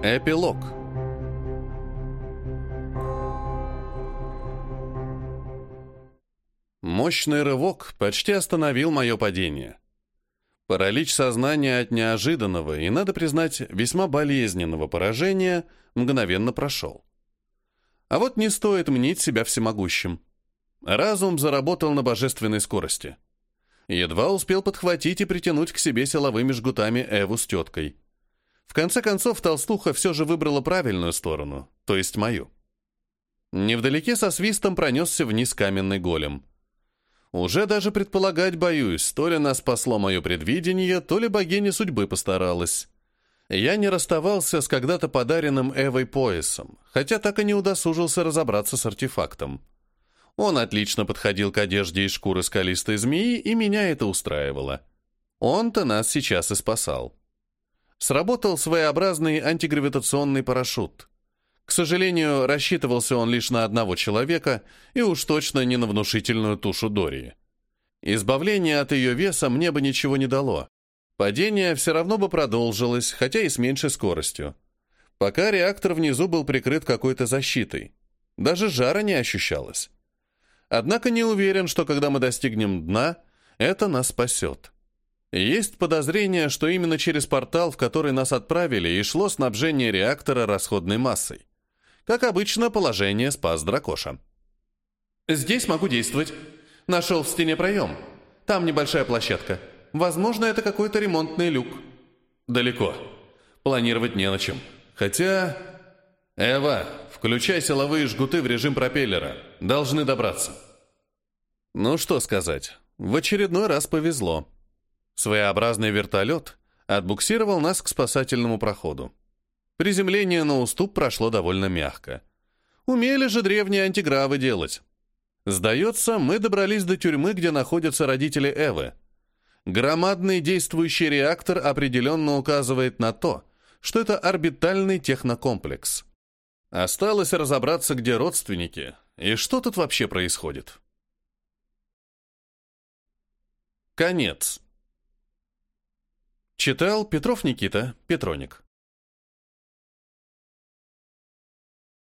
Эпилог Мощный рывок почти остановил мое падение. Паралич сознания от неожиданного и, надо признать, весьма болезненного поражения мгновенно прошел. А вот не стоит мнить себя всемогущим. Разум заработал на божественной скорости. Едва успел подхватить и притянуть к себе силовыми жгутами Эву с теткой. В конце концов, толстуха все же выбрала правильную сторону, то есть мою. Невдалеке со свистом пронесся вниз каменный голем. Уже даже предполагать боюсь, то ли нас спасло мое предвидение, то ли богиня судьбы постаралась. Я не расставался с когда-то подаренным Эвой поясом, хотя так и не удосужился разобраться с артефактом. Он отлично подходил к одежде из шкуры скалистой змеи, и меня это устраивало. Он-то нас сейчас и спасал. Сработал своеобразный антигравитационный парашют. К сожалению, рассчитывался он лишь на одного человека, и уж точно не на внушительную тушу Дории. Избавление от ее веса мне бы ничего не дало, Падение все равно бы продолжилось, хотя и с меньшей скоростью. Пока реактор внизу был прикрыт какой-то защитой. Даже жара не ощущалось. Однако не уверен, что когда мы достигнем дна, это нас спасет. Есть подозрение, что именно через портал, в который нас отправили, и шло снабжение реактора расходной массой. Как обычно, положение спас Дракоша. «Здесь могу действовать. Нашел в стене проем. Там небольшая площадка. Возможно, это какой-то ремонтный люк. Далеко. Планировать не на чем. Хотя... Эва, включай силовые жгуты в режим пропеллера. Должны добраться. Ну что сказать. В очередной раз повезло. Своеобразный вертолет отбуксировал нас к спасательному проходу. Приземление на уступ прошло довольно мягко. Умели же древние антигравы делать. Сдается, мы добрались до тюрьмы, где находятся родители Эвы — Громадный действующий реактор определенно указывает на то, что это орбитальный технокомплекс. Осталось разобраться, где родственники и что тут вообще происходит. Конец. Читал Петров Никита, Петроник.